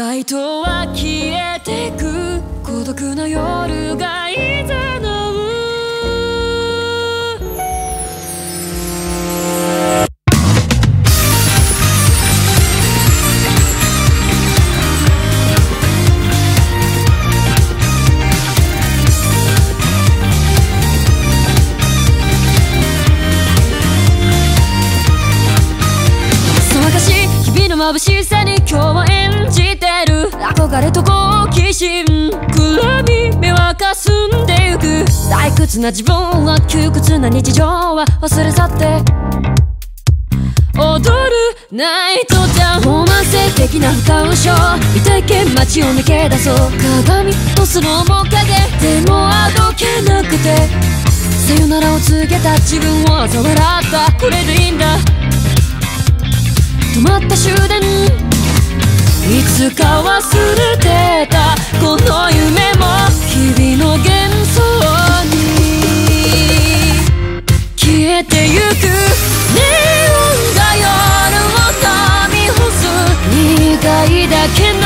街灯は消えてく孤独な夜がいざのう？騒がしい日々の眩しさに今日は演。じてる憧れと好奇心暗み目はかすんでゆく。退屈な自分は窮屈な日常は忘れ去って。踊るナイトダウンロマンス的な不感症一体圏街を抜け出そう。鏡とその面影。でもあどけなくて。さよならを告げた自分を嘲笑った。これでいいんだ。止まった終電。いつか忘れてゆくネオンが夜を飲み干す苦いだけの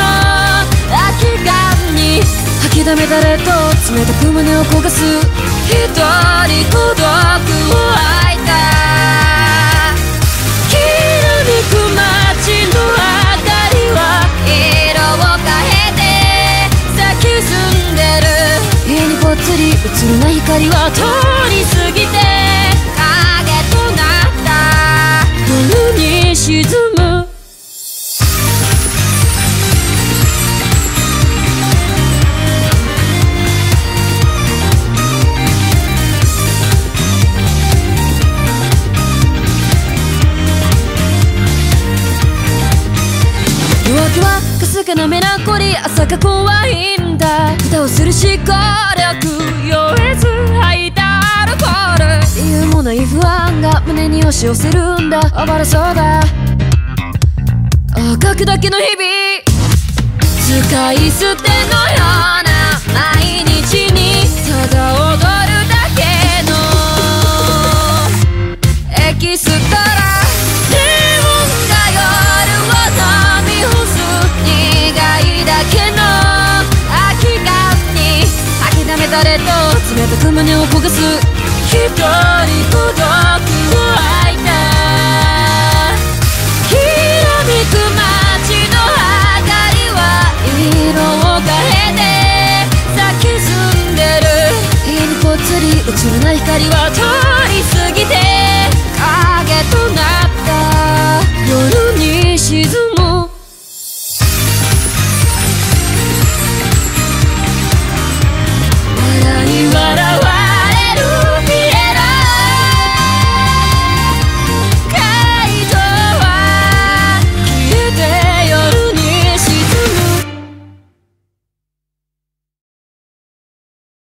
空き缶に吐きだめ誰と冷たく胸を焦がす一人孤独を吐いた。きらめく街の明かりは色を変えて咲き進んでる家にぽっつり映るな光は通り静かなメランコリー朝が怖いんだ。蓋をする思考力酔えず吐いた。アルコール理由もない不安が胸に押し寄せるんだ。暴れそうだ。赤くだけの日々。使い捨てのたく胸を焦がす一人孤独を愛いたひらめく街の明かりは色を変えて咲き澄んでる。にぽつり映らない光は